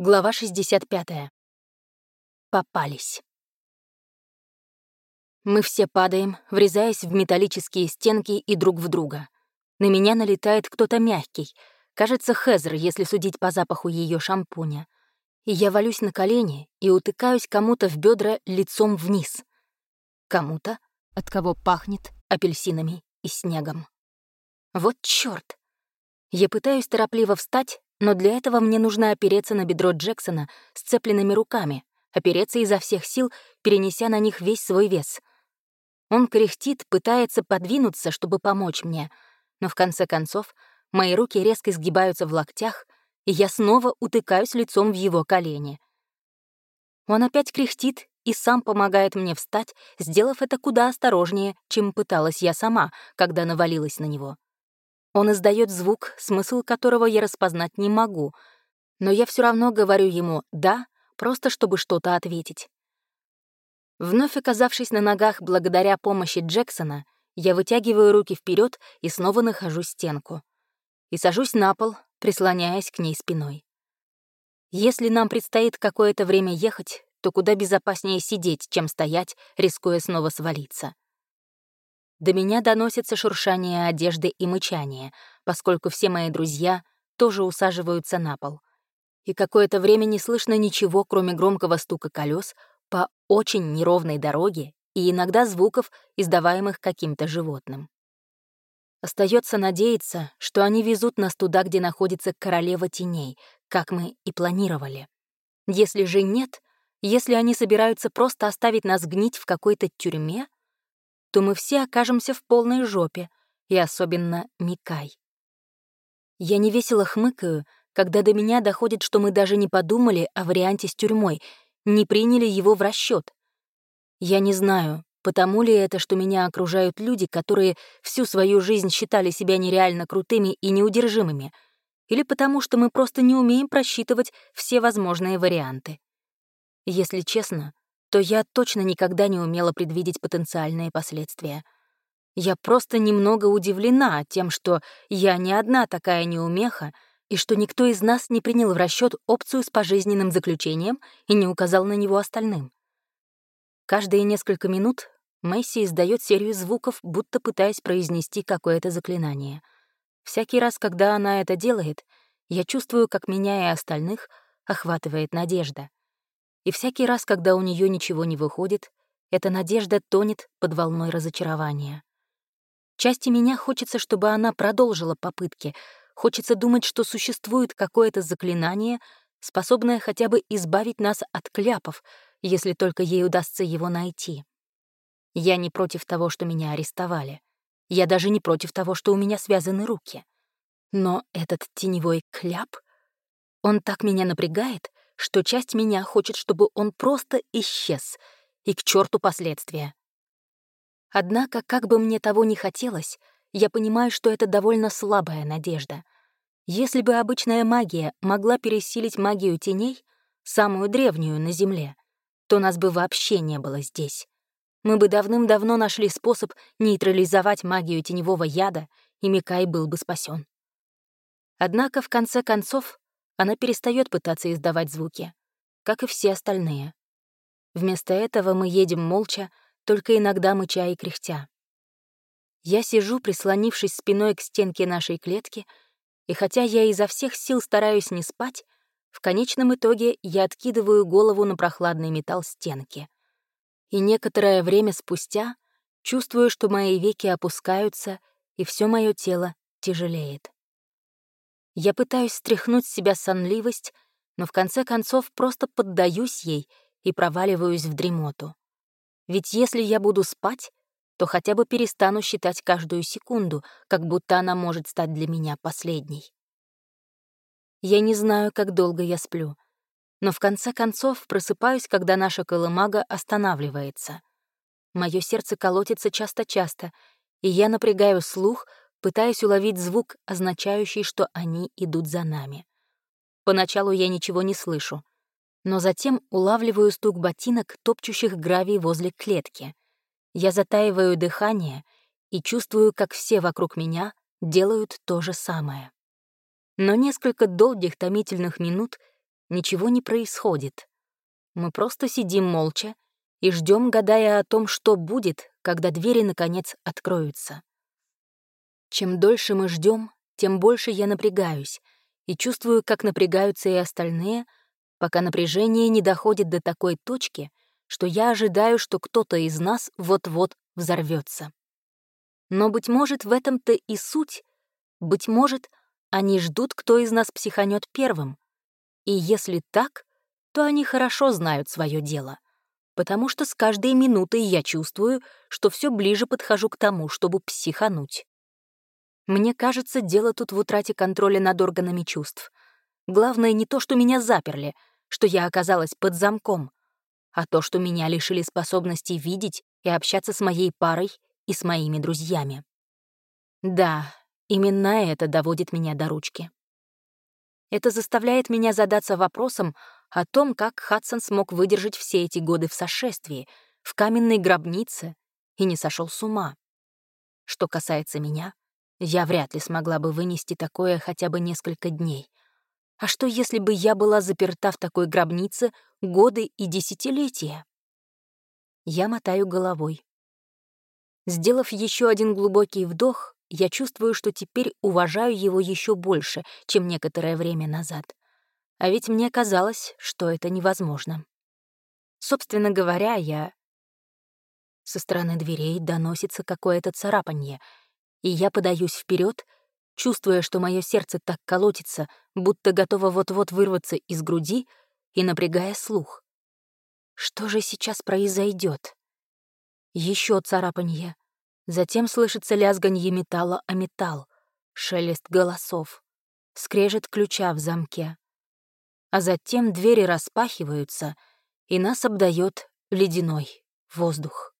Глава 65. Попались. Мы все падаем, врезаясь в металлические стенки и друг в друга. На меня налетает кто-то мягкий. Кажется, Хезер, если судить по запаху ее шампуня. И я валюсь на колени и утыкаюсь кому-то в бедра лицом вниз. Кому-то, от кого пахнет апельсинами и снегом. Вот чёрт! Я пытаюсь торопливо встать, но для этого мне нужно опереться на бедро Джексона сцепленными руками, опереться изо всех сил, перенеся на них весь свой вес. Он кряхтит, пытается подвинуться, чтобы помочь мне, но в конце концов мои руки резко сгибаются в локтях, и я снова утыкаюсь лицом в его колени. Он опять кряхтит и сам помогает мне встать, сделав это куда осторожнее, чем пыталась я сама, когда навалилась на него. Он издает звук, смысл которого я распознать не могу, но я все равно говорю ему «да», просто чтобы что-то ответить. Вновь оказавшись на ногах благодаря помощи Джексона, я вытягиваю руки вперед и снова нахожу стенку. И сажусь на пол, прислоняясь к ней спиной. Если нам предстоит какое-то время ехать, то куда безопаснее сидеть, чем стоять, рискуя снова свалиться. До меня доносится шуршание одежды и мычание, поскольку все мои друзья тоже усаживаются на пол. И какое-то время не слышно ничего, кроме громкого стука колес по очень неровной дороге и иногда звуков, издаваемых каким-то животным. Остается надеяться, что они везут нас туда, где находится королева теней, как мы и планировали. Если же нет, если они собираются просто оставить нас гнить в какой-то тюрьме, то мы все окажемся в полной жопе, и особенно Микай. Я невесело хмыкаю, когда до меня доходит, что мы даже не подумали о варианте с тюрьмой, не приняли его в расчет. Я не знаю, потому ли это, что меня окружают люди, которые всю свою жизнь считали себя нереально крутыми и неудержимыми, или потому что мы просто не умеем просчитывать все возможные варианты. Если честно, то я точно никогда не умела предвидеть потенциальные последствия. Я просто немного удивлена тем, что я не одна такая неумеха, и что никто из нас не принял в расчет опцию с пожизненным заключением и не указал на него остальным. Каждые несколько минут Месси издает серию звуков, будто пытаясь произнести какое-то заклинание. Всякий раз, когда она это делает, я чувствую, как меня и остальных охватывает надежда. И всякий раз, когда у нее ничего не выходит, эта надежда тонет под волной разочарования. Части меня хочется, чтобы она продолжила попытки, хочется думать, что существует какое-то заклинание, способное хотя бы избавить нас от кляпов, если только ей удастся его найти. Я не против того, что меня арестовали. Я даже не против того, что у меня связаны руки. Но этот теневой кляп, он так меня напрягает, что часть меня хочет, чтобы он просто исчез, и к черту последствия. Однако, как бы мне того не хотелось, я понимаю, что это довольно слабая надежда. Если бы обычная магия могла пересилить магию теней, самую древнюю на Земле, то нас бы вообще не было здесь. Мы бы давным-давно нашли способ нейтрализовать магию теневого яда, и Микай был бы спасен. Однако, в конце концов, она перестает пытаться издавать звуки, как и все остальные. Вместо этого мы едем молча, только иногда мыча и кряхтя. Я сижу, прислонившись спиной к стенке нашей клетки, и хотя я изо всех сил стараюсь не спать, в конечном итоге я откидываю голову на прохладный металл стенки. И некоторое время спустя чувствую, что мои веки опускаются, и все мое тело тяжелеет. Я пытаюсь стряхнуть с себя сонливость, но в конце концов просто поддаюсь ей и проваливаюсь в дремоту. Ведь если я буду спать, то хотя бы перестану считать каждую секунду, как будто она может стать для меня последней. Я не знаю, как долго я сплю, но в конце концов просыпаюсь, когда наша колымага останавливается. Мое сердце колотится часто-часто, и я напрягаю слух, пытаясь уловить звук, означающий, что они идут за нами. Поначалу я ничего не слышу, но затем улавливаю стук ботинок, топчущих гравий возле клетки. Я затаиваю дыхание и чувствую, как все вокруг меня делают то же самое. Но несколько долгих томительных минут ничего не происходит. Мы просто сидим молча и ждем, гадая о том, что будет, когда двери, наконец, откроются. Чем дольше мы ждем, тем больше я напрягаюсь и чувствую, как напрягаются и остальные, пока напряжение не доходит до такой точки, что я ожидаю, что кто-то из нас вот-вот взорвется. Но, быть может, в этом-то и суть. Быть может, они ждут, кто из нас психанет первым. И если так, то они хорошо знают свое дело. Потому что с каждой минутой я чувствую, что все ближе подхожу к тому, чтобы психануть. Мне кажется, дело тут в утрате контроля над органами чувств. Главное не то, что меня заперли, что я оказалась под замком, а то, что меня лишили способности видеть и общаться с моей парой и с моими друзьями. Да, именно это доводит меня до ручки. Это заставляет меня задаться вопросом о том, как Хадсон смог выдержать все эти годы в сошествии, в каменной гробнице, и не сошел с ума. Что касается меня, я вряд ли смогла бы вынести такое хотя бы несколько дней. А что, если бы я была заперта в такой гробнице годы и десятилетия? Я мотаю головой. Сделав еще один глубокий вдох, я чувствую, что теперь уважаю его еще больше, чем некоторое время назад. А ведь мне казалось, что это невозможно. Собственно говоря, я... Со стороны дверей доносится какое-то царапанье, и я подаюсь вперед, чувствуя, что мое сердце так колотится, будто готово вот-вот вырваться из груди и напрягая слух. Что же сейчас произойдет? Еще царапанье. Затем слышится лязганье металла о металл, шелест голосов, скрежет ключа в замке. А затем двери распахиваются, и нас обдает ледяной воздух.